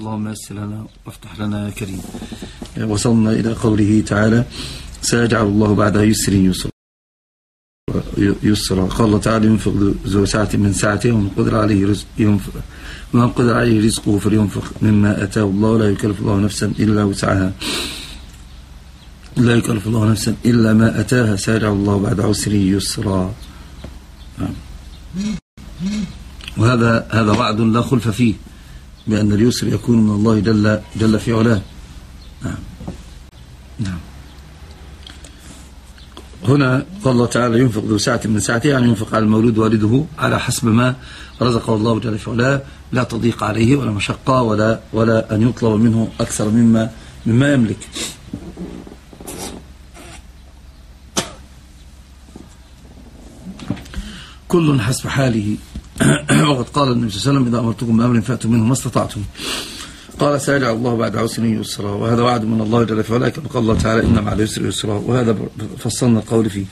اللهم يسر لنا وافتح لنا يا كريم. وصلنا إلى قوله تعالى سيجعل الله بعد يسر يسرا. يسرا. قال الله تعالى ينفق ذو ساعة من ساعته ومن قدر عليه رزق ينفق ومن قدر عليه رزقه فلينفق مما أتاه الله. لا يكلف الله نفسا إلا وسعها. لا يكلف الله نفسا إلا ما أتاها. سيجعل الله بعد عسر يسرا. نعم. وهذا هذا وعد لا خلف فيه. بأن اليسر يكون من الله جل, جل في علاه. نعم. نعم. هنا قال الله تعالى ينفق ذو ساعة من ساعته يعني ينفق على المولود والده على حسب ما رزقه الله جل في علاه. لا تضيق عليه ولا مشقة ولا, ولا أن يطلب منه أكثر مما, مما يملك. كل حسب حاله. وقد قال النبي صلى الله عليه وسلم إذا أمرتكم بأمر فأتوا منه ما استطعتم. قال سيجعل الله بعد عسر يسرا وهذا وعد من الله جل في علاه قال الله تعالى إن مع اليسر يسرا وهذا فصلنا القول فيه.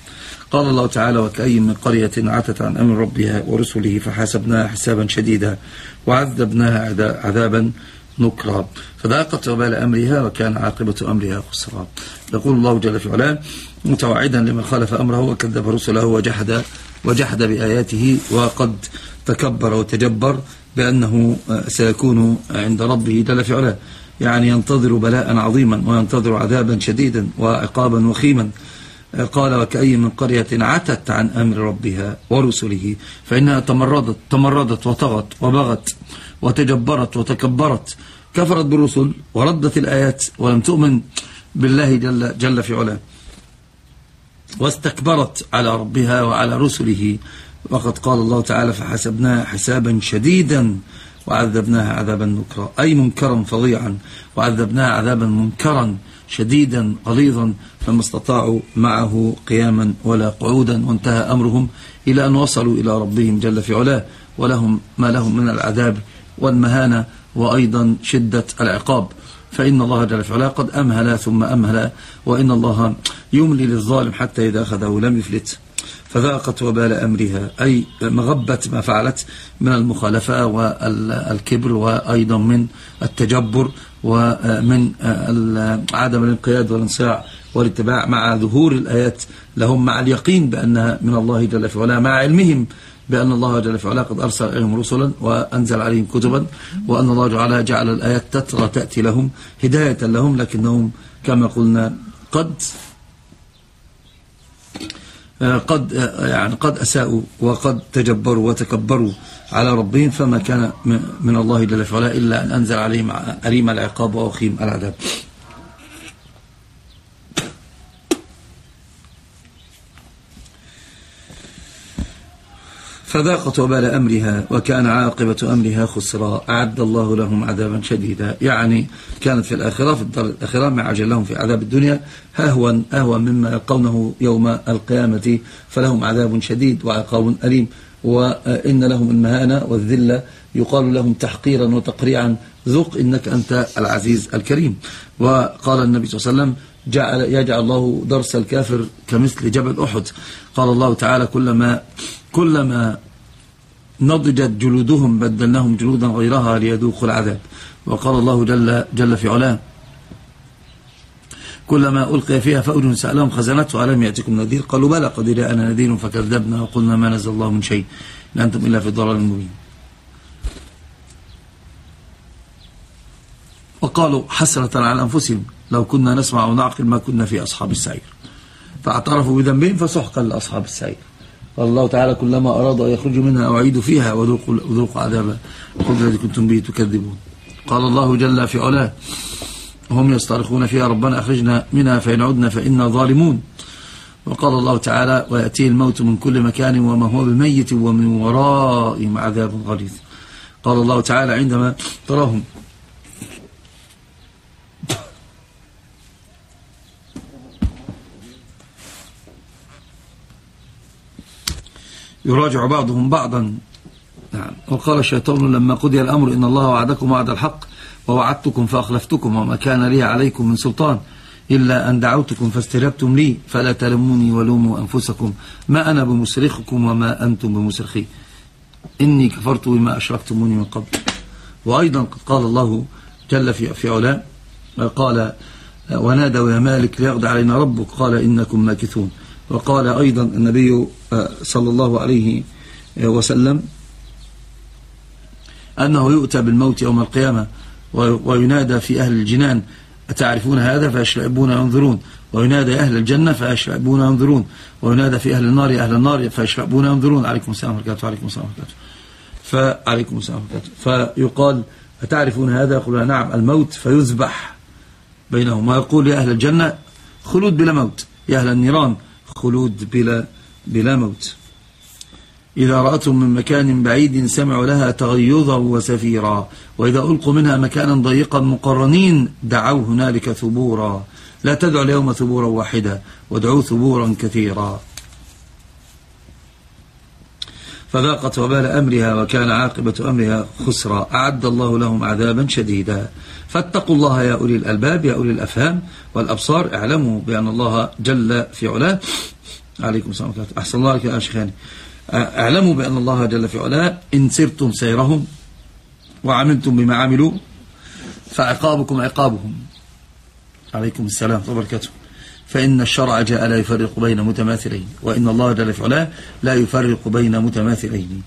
قال الله تعالى وكأي من قرية عتت عن أمر ربها ورسله فحاسبناها حسابا شديدا وعذبناها عذابا نكرا. فذاقت وبال أمرها وكان عاقبة أمرها خسرا. يقول الله جل في علاه متوعدا لمن خالف أمره وكذب رسله وجحد وجحد بآياته وقد تكبر وتجبر بأنه سيكون عند ربه جل في علاه يعني ينتظر بلاء عظيما وينتظر عذابا شديدا وعقابا وخيما. قال وكأي من قرية عتت عن أمر ربها ورسله فإنها تمردت تمردت وطغت وبغت وتجبرت وتكبرت. كفرت بالرسل وردت الآيات ولم تؤمن بالله جل, جل في علاه واستكبرت على ربها وعلى رسله. وقد قال الله تعالى فحسبناها حسابا شديدا وعذبناها عذابا نكرا. أي منكرا فظيعا. وعذبناها عذابا منكرا شديدا غليظا. فما استطاعوا معه قياما ولا قعودا. وانتهى أمرهم إلى أن وصلوا إلى ربهم جل في علاه. ولهم ما لهم من العذاب والمهانة. وأيضا شدة العقاب. فإن الله جل في علاه قد أمهل ثم أمهل وإن الله يملي للظالم حتى إذا أخذه لم يفلت. فذاقت وبال أمرها أي مغبة ما فعلت من المخالفة والكبر وأيضا من التجبر ومن عدم الانقياد والانصياع والاتباع مع ظهور الآيات لهم مع اليقين بأنها من الله جل في علاه مع علمهم بأن الله جل في علاه قد أرسل إليهم رسلا وأنزل عليهم كتبا وأن الله جعل جعل الآيات تترى تأتي لهم هداية لهم لكنهم كما قلنا قد قد يعني قد أساءوا وقد تجبروا وتكبروا على ربهم فما كان من الله جل في علاه إلا أن أنزل عليهم أليم العقاب وأخيم العذاب. فذاقت وبال أمرها وكان عاقبة أمرها خسرا. أعد الله لهم عذابا شديدا. يعني كانت في الآخرة في الدار الآخرة ما عجل في عذاب الدنيا أهون, أهون مما يلقونه يوم القيامة. فلهم عذاب شديد وعقاب أليم. وإن لهم المهانة والذلة. يقال لهم تحقيرا وتقريعا ذق إنك أنت العزيز الكريم. وقال النبي صلى الله عليه وسلم جعل يجعل الله درس الكافر كمثل جبل أحد. قال الله تعالى كلما كلما نضجت جلودهم بدلناهم جلودا غيرها ليذوقوا العذاب. وقال الله جل, جل في علاه كلما ألقي فيها فأج سألهم خزنته ألم يأتكم نذير؟ قالوا بلى قد جاءنا نذير فكذبنا وقلنا ما نزل الله من شيء إن أنتم إلا في ضلال مبين. وقالوا حسرة على أنفسهم لو كنا نسمع ونعقل ما كنا في أصحاب السعير. فاعترفوا بذنبهم فسحقا لأصحاب السعير. قال الله تعالى كلما أراد أن يخرجوا منها أعيدوا فيها وذوقوا عذاب الخلد الذي كنتم به تكذبون. قال الله جل في علاه هم يصطرخون فيها ربنا أخرجنا منها فإن عدنا فإنا ظالمون. وقال الله تعالى ويأتيه الموت من كل مكان وما هو بميت ومن ورائهم عذاب غليظ. قال الله تعالى عندما تراهم يراجع بعضهم بعضا. نعم. وقال الشيطان لما قضي الأمر إن الله وعدكم وعد الحق ووعدتكم فأخلفتكم وما كان لي عليكم من سلطان إلا أن دعوتكم فاستجبتم لي فلا تلموني ولوموا أنفسكم ما أنا بمسرخكم وما أنتم بمسرخي إني كفرت بما أشركتموني من قبل. وأيضا قال الله جل في, في قال ونادوا يا مالك ليقضي علينا ربك. قال إنكم ماكثون. وقال أيضا النبي صلى الله عليه وسلم أنه يؤتى بالموت يوم القيامة وينادى في أهل الجنان أتعرفون هذا؟ فيشربون ينظرون وينادى أهل الجنة؟ فيشربون ينظرون وينادى في أهل النار؟ أهل النار فيشربون ينظرون عليكم السلام وبركاته. عليكم السلام وبركاته. فعليكم السلام وبركاته. فيقال أتعرفون هذا؟ يقولون نعم الموت فيذبح بينهم ويقول يا أهل الجنة خلود بلا موت. يا أهل النيران خلود بلا, بلا موت. إذا رأتهم من مكان بعيد سمعوا لها تغيظا وسفيرا. وإذا ألقوا منها مكانا ضيقا مقرنين دعوا هنالك ثبورا. لا تدعوا اليوم ثبورا واحدا وادعوا ثبورا كثيرا. فذاقت وبال أمرها وكان عاقبة أمرها خسرا. أعد الله لهم عذابا شديدا. فاتقوا الله يا أولي الألباب يا أولي الأفهام والأبصار. اعلموا بأن الله جل في علاه. عليكم السلام عليكم أحسن الله لك يا شيخاني. اعلموا بأن الله جل في علاه. إن سرتم سيرهم وعملتم بما عملوا فعقابكم عقابهم. عليكم السلام وبركاته. فإن الشرع جاء لا يفرق بين متماثلين وإن الله جل في علاه لا يفرق بين متماثلين.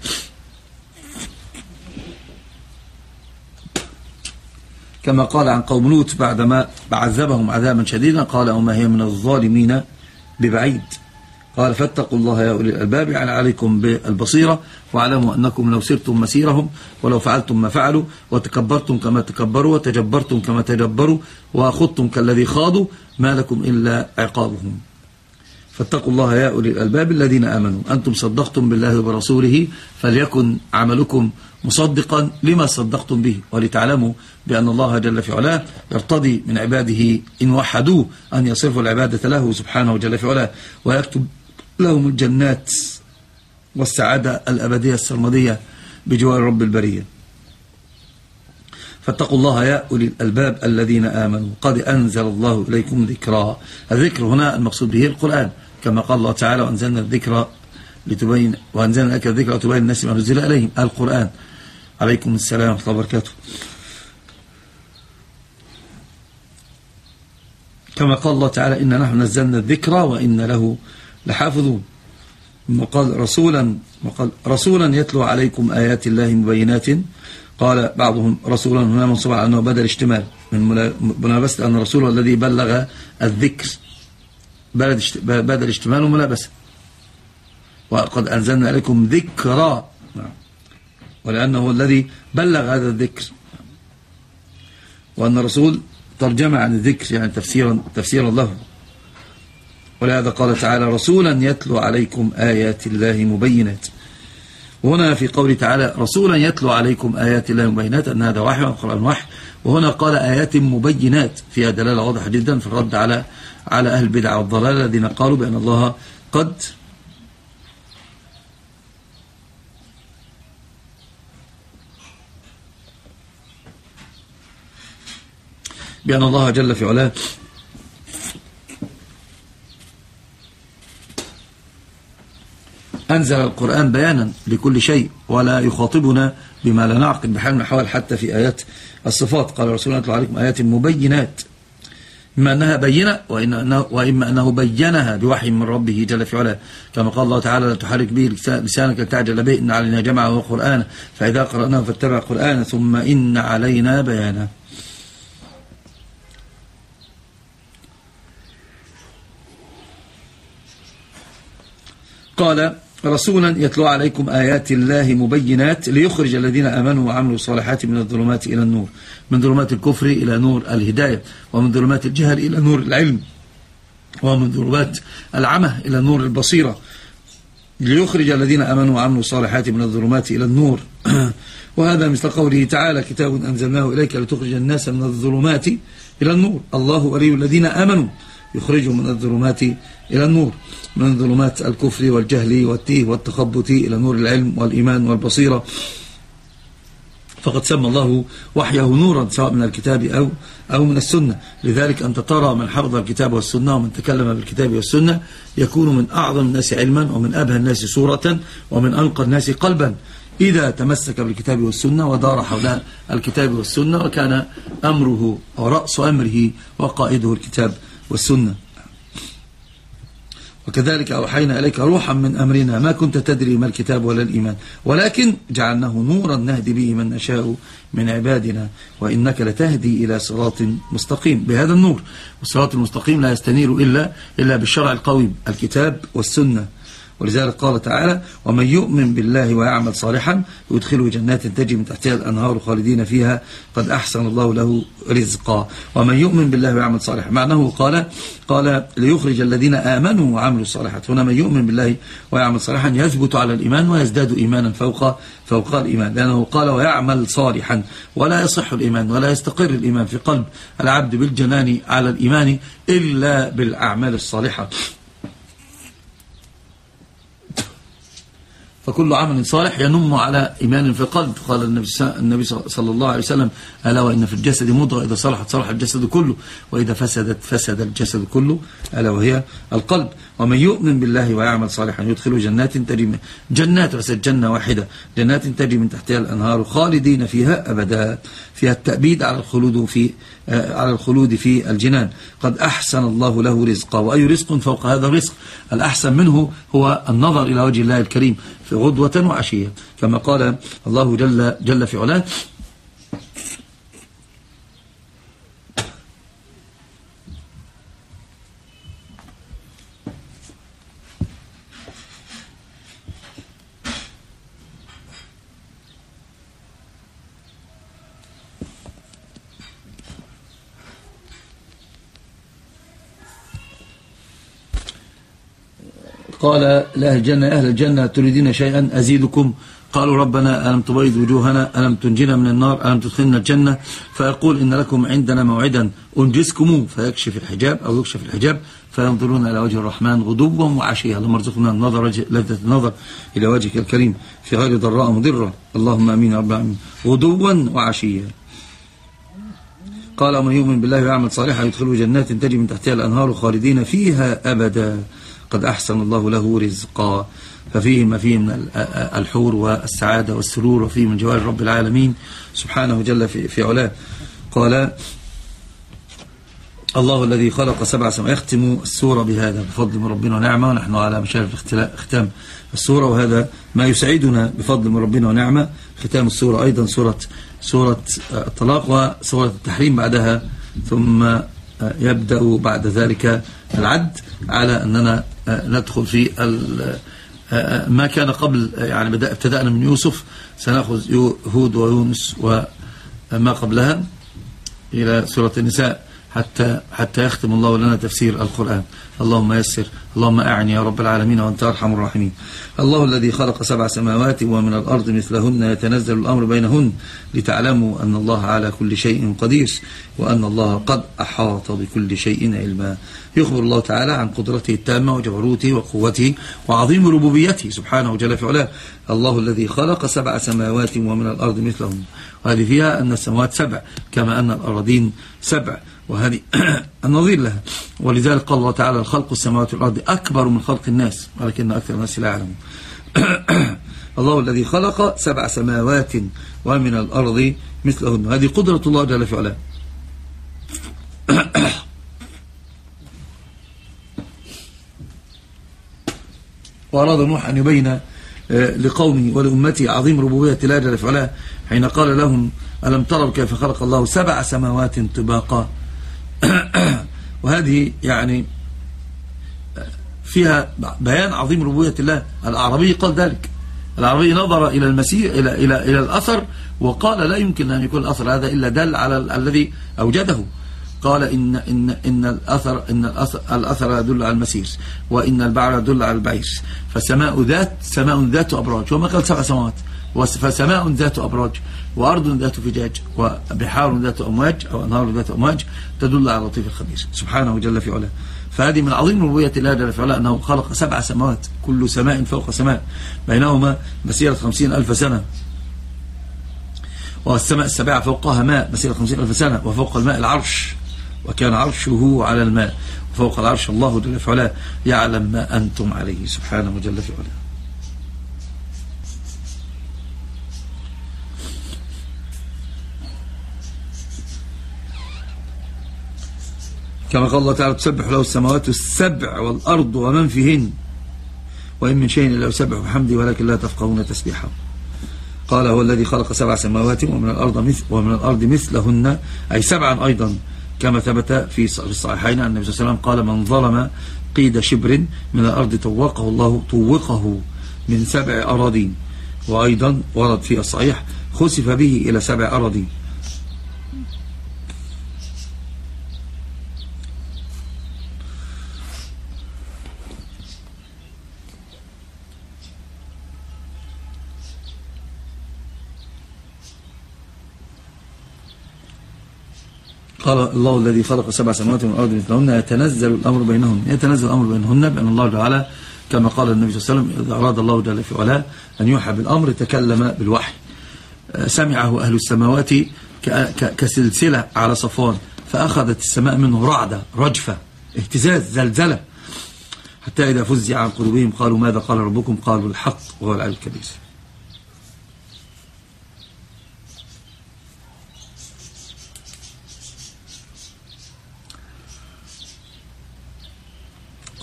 كما قال عن قوم لوط بعدما عذبهم عذابا شديدا قال وما هي من الظالمين ببعيد. قال فاتقوا الله يا أولي الألباب يعني عليكم بالبصيرة واعلموا أنكم لو سرتم مسيرهم ولو فعلتم ما فعلوا وتكبرتم كما تكبروا وتجبرتم كما تجبروا وأخذتم كالذي خاضوا ما لكم إلا عقابهم. فاتقوا الله يا أولي الألباب الذين آمنوا. أنتم صدقتم بالله وبرسوله فليكن عملكم مصدقا لما صدقتم به ولتعلموا بأن الله جل في علاه يرتضي من عباده إن وحدوه أن يصرفوا العبادة له سبحانه جل في علاه ويكتب لهم الجنات والسعادة الأبدية السرمدية بجوار رب البرية. فاتقوا الله يا أولي الألباب الذين آمنوا. قد أنزل الله إليكم ذكرا. الذكر هنا المقصود به القرآن. كما قال الله تعالى وأنزلنا الذكر لتبين وأنزلنا لك الذكر وتبين الناس ما نزل إليهم. القرآن. عليكم السلام ورحمة الله وبركاته. كما قال الله تعالى إن نحن نزلنا الذكر وإن له لحافظون وقال رسولا وقال رسولا يتلو عليكم آيات الله مبينات. قال بعضهم رسولا هنا منصوب على أنه بدل اشتمال. من ملابسة أن الرسول الذي بلغ الذكر. بدل اشتمال وملابسة وقد أنزلنا عليكم ذكرى نعم. ولأنه الذي بلغ هذا الذكر. وأن الرسول ترجم عن الذكر يعني تفسيرا, تفسيرا له. ولهذا قال تعالى رسولا يتلو عليكم آيات الله مبينات. وهنا في قول تعالى رسولا يتلو عليكم آيات الله مبينات أن هذا وحي والقرآن وحي وهنا قال آيات مبينات فيها دلالة واضحة جدا في الرد على على أهل البدع والضلال الذين قالوا بأن الله قد بأن الله جل في علاه أنزل القرآن بيانا لكل شيء ولا يخاطبنا بما لا نعقد بحال من الحوال حتى في آيات الصفات. قال رسول الله عليكم آيات مبينات إما أنها بينة وإما أنه بينها بوحي من ربه جل في علاه. كما قال الله تعالى لا تحرك به لسانك لتعجل به إن علينا جمعه وقرآن فإذا قرأناه فاتبع قرآن ثم إن علينا بيانه. قال رسولا يتلو عليكم آيات الله مبينات ليخرج الذين آمنوا وعملوا الصالحات من الظلمات إلى النور من ظلمات الكفر إلى نور الهداية ومن ظلمات الجهل إلى نور العلم ومن ظلمات العمى إلى نور البصيرة. ليخرج الذين آمنوا وعملوا الصالحات من الظلمات إلى النور. وهذا مثل قوله تعالى كتاب أنزلناه إليك لتخرج الناس من الظلمات إلى النور. الله ولي الذين آمنوا. يخرجهم من الظلمات إلى النور من ظلمات الكفر والجهل والتيه والتخبط إلى نور العلم والإيمان والبصيرة. فقد سمى الله وحيه نورا سواء من الكتاب أو, أو من السنة. لذلك أنت ترى من حفظ الكتاب والسنة ومن تكلم بالكتاب والسنة يكون من أعظم الناس علما ومن أبهى الناس صورة ومن أنقى الناس قلبا. إذا تمسك بالكتاب والسنة ودار حول الكتاب والسنة وكان أمره ورأس أمره وقائده الكتاب والسنة. وكذلك أوحينا إليك روحا من أمرنا ما كنت تدري ما الكتاب ولا الإيمان ولكن جعلناه نورا نهدي به من نشاء من عبادنا وإنك لتهدي إلى صراط مستقيم. بهذا النور والصراط المستقيم لا يستنير إلا, إلا بالشرع القويم الكتاب والسنة. ولذلك قال تعالى ومن يؤمن بالله ويعمل صالحا يدخله جنات تجري من تحتها الأنهار خالدين فيها قد أحسن الله له رزقا. ومن يؤمن بالله ويعمل صالحا معناه قال قال ليخرج الذين آمنوا وعملوا الصالحات. هنا من يؤمن بالله ويعمل صالحا يثبت على الإيمان ويزداد إيمانا فوق فوق الإيمان لأنه قال ويعمل صالحا ولا يصح الإيمان ولا يستقر الإيمان في قلب العبد بالجنان على الإيمان إلا بالأعمال الصالحة. فكل عمل صالح ينم على إيمان في القلب. قال النبي صلى الله عليه وسلم ألا وإن في الجسد مضغة إذا صلحت صلح الجسد كله وإذا فسدت فسد الجسد كله ألا وهي القلب. ومن يؤمن بالله ويعمل صالحا يدخله جنات تجري من جنات بس جنة واحدة جنات تجري من تحتها الأنهار خالدين فيها أبدا فيها التأبيد على الخلود في على الخلود في الجنان. قد أحسن الله له رزقا وأي رزق فوق هذا الرزق؟ الأحسن منه هو النظر إلى وجه الله الكريم في غدوة وعشية. كما قال الله جل, جل في علاه قال لأهل الجنة أهل الجنة تريدين شيئا؟ أزيدكم؟ قالوا ربنا ألم تبيض وجوهنا؟ ألم تنجنا من النار؟ ألم تدخلنا الجنة؟ فيقول إن لكم عندنا موعدا. أنجزكم فيكشف الحجاب أو يكشف الحجاب. فينظرون إلى وجه الرحمن غدوا وعشيا. اللهم ارزقنا النظر لذة النظر إلى وجهك الكريم. في غير ضراء مضرة. اللهم أمين رب العالمين. غدوا وعشيا. قال ومن يؤمن بالله ويعمل صالحا يدخله جنات تجري من تحتها الأنهار خالدين فيها أبدا. قد أحسن الله له رزقا. ففيه ما فيه من الحور والسعادة والسرور وفيه من جوار رب العالمين سبحانه جل في علاه. قال الله الذي خلق سبع سماوات يختم السورة بهذا. بفضل من ربنا ونعمة ونحن على مشارف ختام السورة وهذا ما يسعدنا بفضل من ربنا ونعمة. ختام السورة أيضا سورة سورة الطلاق وسورة التحريم بعدها. ثم يبدأ بعد ذلك العد على أننا ندخل في ما كان قبل يعني بدأ ابتدأنا من يوسف سنأخذ هود ويونس وما قبلها إلى سورة النساء. حتى حتى يختم الله لنا تفسير القرآن. اللهم يسر اللهم أعني يا رب العالمين وأنت أرحم الراحمين. الله الذي خلق سبع سماوات ومن الأرض مثلهن يتنزل الأمر بينهن لتعلموا أن الله على كل شيء قدير وأن الله قد أحاط بكل شيء علما. يخبر الله تعالى عن قدرته التامة وجبروته وقوته وعظيم ربوبيته. سبحانه وجل في علاه. الله الذي خلق سبع سماوات ومن الأرض مثلهن. وهذه فيها أن السماوات سبع كما أن الأراضين سبع. وهذه النظير لها. ولذلك قال الله تعالى خلق السماوات والأرض أكبر من خلق الناس ولكن أكثر الناس لا يعلمون. الله الذي خلق سبع سماوات ومن الأرض مثلهن. هذه قدرة الله جل في وأراد نوح أن يبين آه، لقومه ولأمته عظيم ربوبية الله جل في حين قال لهم ألم تروا كيف خلق الله سبع سماوات طباقا؟ وهذه يعني فيها بيان عظيم ربوبية الله. الأعرابي قال ذلك. الأعرابي نظر إلى المسيح إلى إلى إلى الأثر وقال لا يمكن أن يكون الأثر هذا إلا دل على الذي أوجده. قال إن إن إن الأثر إن الأثر, الأثر يدل على المسير وإن البعر يدل على البعير. فسماء ذات سماء ذات أبراج. وما قال سبع سماوات؟ فسماء ذات أبراج. وأرض ذات فجاج وبحار ذات أمواج أو أنهار ذات أمواج تدل على لطيف الخبير. سبحانه جل في علاه. فهذه من عظيم ربوبية الله جل في علاه أنه خلق سبع سماوات كل سماء فوق سماء. بينهما مسيرة خمسين ألف سنة. والسماء السبعة فوقها ماء مسيرة خمسين ألف سنة. وفوق الماء العرش. وكان عرشه على الماء. وفوق العرش الله جل في علاه يعلم ما أنتم عليه. سبحانه جل في علاه. كما قال الله تعالى تسبح له السماوات السبع والأرض ومن فيهن. وإن من شيء إلا يسبح بحمده ولكن لا تفقهون تسبيحه. قال هو الذي خلق سبع سماوات ومن الأرض مثل ومن الأرض مثلهن. أي سبعا أيضا. كما ثبت في الصحيحين أن النبي صلى الله عليه وسلم قال من ظلم قيد شبر من الأرض طوقه الله طوقه من سبع أراضين. وأيضا ورد في الصحيح خسف به إلى سبع أراضين. قال الله الذي خلق سبع سماوات من الأرض مثلهن يتنزل الأمر بينهن يتنزل الأمر بينهن بأن الله تعالى كما قال النبي صلى الله عليه وسلم إذا أراد الله جل في علاه أن يوحى بالأمر تكلم بالوحي. سمعه أهل السماوات كسلسلة على صفوان فأخذت السماء منه رعدة رجفة اهتزاز زلزلة. حتى إذا فزع عن قلوبهم قالوا ماذا قال ربكم؟ قالوا الحق وهو العلي الكبير.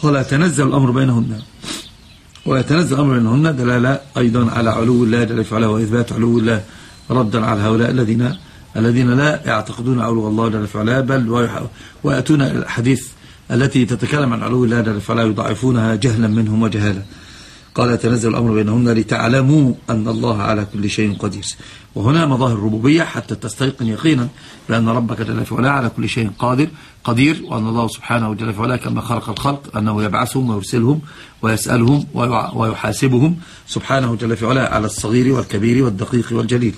قال يتنزل الأمر بينهن. ويتنزل الأمر بينهن دلالة أيضا على علو الله جل وعلا وإثبات علو الله ردا على هؤلاء الذين الذين لا يعتقدون علو الله جل وعلا بل ويأتون الحديث التي تتكلم عن علو الله جل وعلا يضعفونها جهلا منهم وجهالا قال يتنزل الأمر بينهن لتعلموا أن الله على كل شيء قدير. وهنا مظاهر الربوبية حتى تستيقن يقينا بأن ربك جل وعلا على كل شيء قادر قدير وأن الله سبحانه وجل وعلا كما خلق الخلق أنه يبعثهم ويرسلهم ويسألهم ويحاسبهم سبحانه جل وعلا على الصغير والكبير والدقيق والجليل.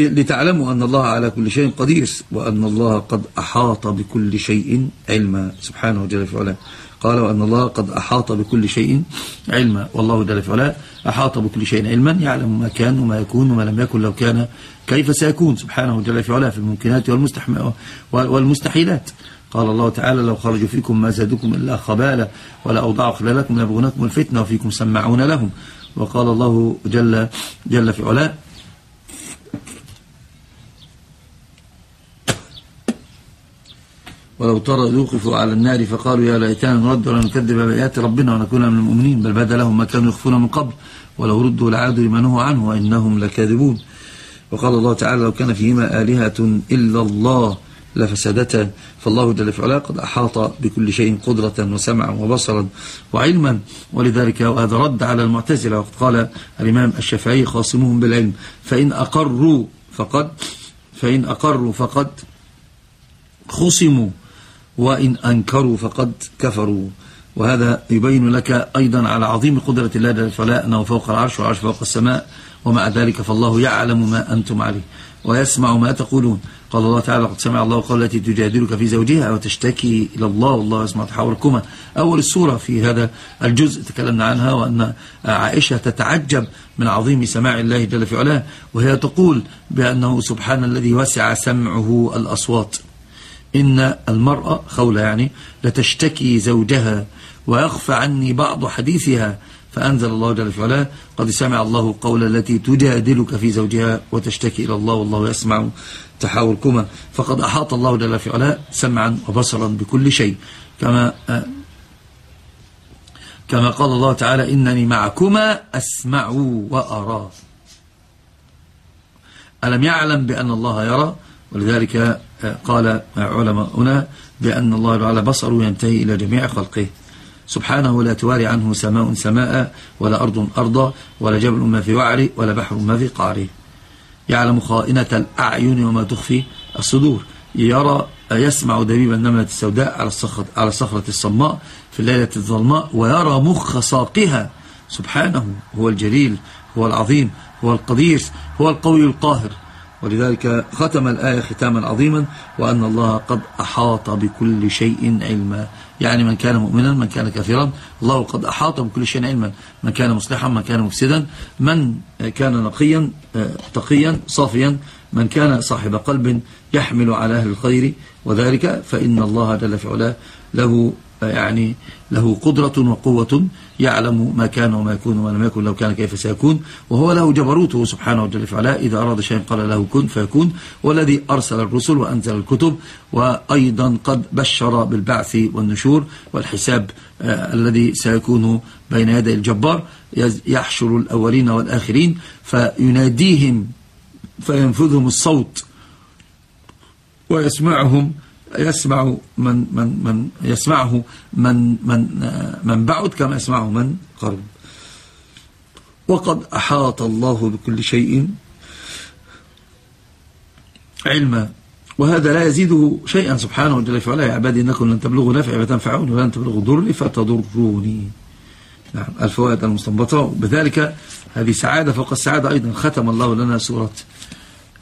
لتعلموا أن الله على كل شيء قدير وأن الله قد أحاط بكل شيء علما. سبحانه جل في علاه. قال وأن الله قد أحاط بكل شيء علما. والله جل في علاه أحاط بكل شيء علما يعلم ما كان وما يكون وما لم يكن لو كان كيف سيكون. سبحانه جل في علاه في الممكنات والمستحيلات. قال الله تعالى لو خرجوا فيكم ما زادكم إلا خبالا ولا أوضعوا خلالكم ليبغونكم الفتنة وفيكم سمعون لهم. وقال الله جل, جل في علاه ولو ترى يوقفوا على النار فقالوا يا ليتنا نرد ولا نكذب بآيات ربنا ونكون من المؤمنين بل بدا لهم ما كانوا يخفون من قبل ولو ردوا لعادوا لما نهوا عنه وإنهم لكاذبون. وقال الله تعالى لو كان فيهما آلهة إلا الله لفسدتا فالله جل في قد أحاط بكل شيء قدرة وسمعا وبصرا وعلما. ولذلك وهذا رد على المعتزلة وقد قال الإمام الشافعي خاصمهم بالعلم فإن أقروا فقد فإن أقروا فقد خصموا وإن أنكروا فقد كفروا. وهذا يبين لك أيضا على عظيم قدرة الله جل وعلا أنه فوق العرش والعرش فوق السماء ومع ذلك فالله يعلم ما أنتم عليه ويسمع ما تقولون. قال الله تعالى قد سمع الله قال التي تجادلك في زوجها وتشتكي إلى الله والله يسمع تحاوركما. أول السورة في هذا الجزء تكلمنا عنها وأن عائشة تتعجب من عظيم سماع الله جل في علاه وهي تقول بأنه سبحان الذي وسع سمعه الأصوات. إن المرأة خولة يعني لتشتكي زوجها ويخفى عني بعض حديثها فأنزل الله جل وعلا قد سمع الله قول التي تجادلك في زوجها وتشتكي إلى الله والله يسمع تحاوركما. فقد أحاط الله جل وعلا سمعا وبصرا بكل شيء. كما كما قال الله تعالى إنني معكما أسمع وأرى. ألم يعلم بأن الله يرى؟ ولذلك قال علماؤنا بأن الله تعالى بصره ينتهي إلى جميع خلقه. سبحانه لا تواري عنه سماء سماء ولا أرض أرضا ولا جبل ما في وعره ولا بحر ما في قعره يعلم خائنة الأعين وما تخفي الصدور. يرى يسمع دبيب النملة السوداء على الصخرة, على الصخرة الصماء في الليلة الظلماء ويرى مخ ساقها. سبحانه هو الجليل هو العظيم هو القدير هو القوي القاهر. ولذلك ختم الآية ختاما عظيما وأن الله قد أحاط بكل شيء علما. يعني من كان مؤمنا من كان كافرا الله قد أحاط بكل شيء علما. من كان مصلحا من كان مفسدا. من كان نقيا تقيا صافيا. من كان صاحب قلب يحمل على أهل الخير وذلك فإن الله جل في علاه له يعني له قدرة وقوة يعلم ما كان وما يكون وما لم يكن لو كان كيف سيكون وهو له جبروته سبحانه وتعالى إذا أراد شيئا قال له كن فيكون. والذي أرسل الرسل وأنزل الكتب وأيضا قد بشر بالبعث والنشور والحساب آه الذي سيكون بين يدي الجبار يحشر الأولين والآخرين فيناديهم فينفذهم الصوت ويسمعهم يسمع من من من يسمعه من من من بعد كما يسمعه من قرب. وقد أحاط الله بكل شيء علما وهذا لا يزيده شيئا سبحانه وتعالى فعلا يا عبادي إنكم لن تبلغوا نفع فتنفعوني ولن تبلغوا ضرني فتضروني نعم الفوائد المستنبطة. بذلك هذه سعادة فوق السعادة أيضا ختم الله لنا سورة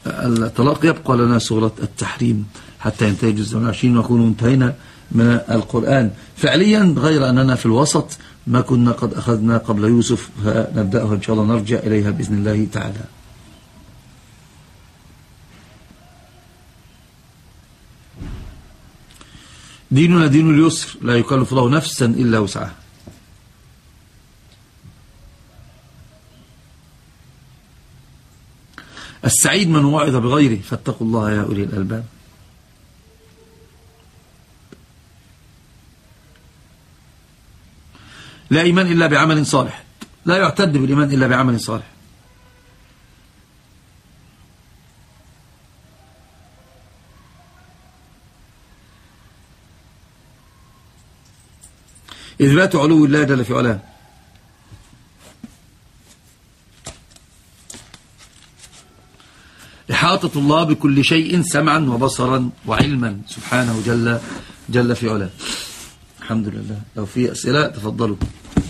الطلاق يبقى لنا سورة التحريم حتى ينتهي جزء من عشرين ونكون انتهينا من القرآن. فعليا غير أننا في الوسط ما كنا قد أخذنا قبل يوسف فنبدأها إن شاء الله نرجع إليها بإذن الله تعالى. ديننا دين اليسر لا يكلف الله نفسا إلا وسعها. السعيد من وعظ بغيره فاتقوا الله يا أولي الألباب. لا إيمان إلا بعمل صالح. لا يعتد بالإيمان إلا بعمل صالح. إثبات علو الله جل في علاه. إحاطة الله بكل شيء سمعا وبصرا وعلما. سبحانه جل, جل في علاه. الحمد لله. لو في أسئلة تفضلوا.